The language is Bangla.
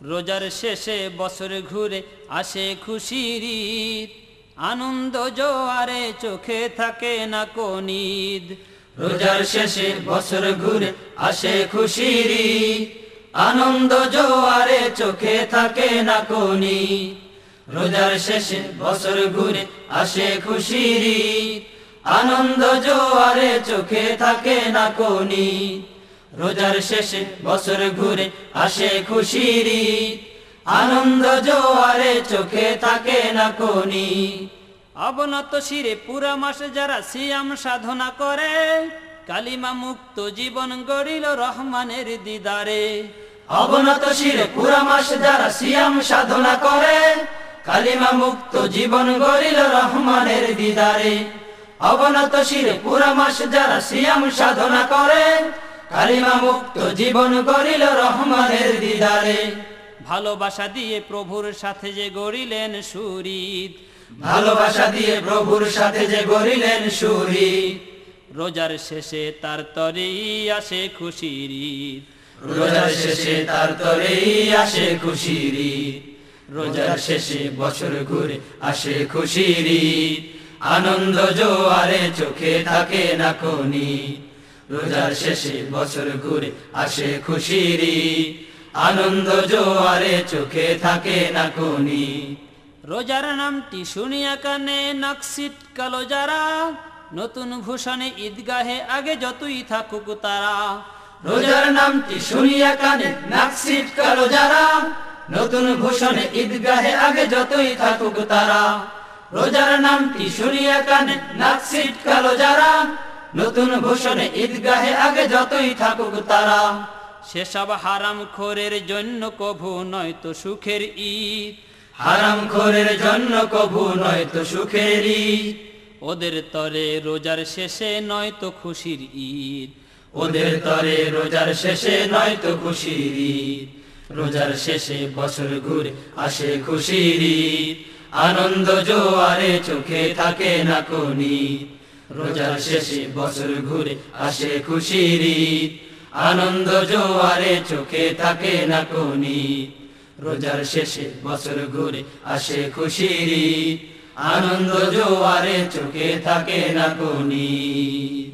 রোজার শেষে বছর ঘুরে আসে খুশির আনন্দ জোয়ারে চোখে থাকে না কোনিদ। রোজার শেষে বছর ঘুরে আসে খুশির আনন্দ জোয়ারে চোখে থাকে না কোনি রোজার শেষে বছর ঘুরে আসে খুশির আনন্দ জোয়ারে চোখে থাকে না কোনি রোজার শেষে বছর ঘুরে আসে খুশির আনন্দ জোয়ারে চোখে থাকে না কোনি। অবনত শিরে পুরা মাসে যারা সিয়াম সাধনা করে, কালিমা মুক্ত জীবন গড়িল রহমানের দিদারে। অবনত শিরে পুরা মাস যারা সিয়াম সাধনা করে, কালিমা মুক্ত জীবন গরিল রহমানের দিদারে। অবনত শিরে পুরা মাস যারা সিয়াম সাধনা করে কালিমা মুক্ত জীবন গরিল রহমানের দিদারে ভালোবাসা দিয়ে প্রভুর সাথে যে গড়িলেন সুরিদ ভালোবাসা দিয়ে প্রভুর সাথে যে গড়িলেন সুরি রোজার শেষে তার তরেই আসে খুশির। রোজার শেষে তার তরেই আসে খুশির। রোজার শেষে বছর ঘুরে আসে খুশির। আনন্দ জোয়ারে চোখে থাকে না কোনি রোজার শেষে বছর ঘুরে আসে খুশির। আনন্দ জোয়ারে চোখে থাকে না কোনি। রোজার নামটি শুনিয়া কানে নকশিট কালো যারা নতুন ভূষণে ঈদগাহে আগে যতই থাকুক তারা। রোজার নামটি শুনিয়া কানে নাকসিট কালো যারা নতুন ভূষণে ঈদগাহে আগে যতই থাকুক তারা। রোজার নামটি শুনিয়া কানে নাকসিট কালো যারা নতুন ভূষণে ঈদগাহে আগে যতই থাকুক তারা। সেসব হারাম খোরের জন্য কভু নয়তো সুখের ঈদ। হারাম খোরের জন্য কভু নয়তো সুখের ঈদ। ওদের তরে রোজার শেষে নয়তো খুশির ঈদ। ওদের তরে রোজার শেষে নয়তো খুশির ঈদ। রোজার শেষে বছর ঘুরে আসে খুশির ঈদ। আনন্দ জোয়ারে চোখে থাকে না কোনি রোজার শেষে বছর ঘুরে আসে খুশির আনন্দ জোয়ারে চোখে থাকে না কোনি। রোজার শেষে বছর ঘুরে আসে খুশির আনন্দ জোয়ারে চোখে থাকে না কোনি।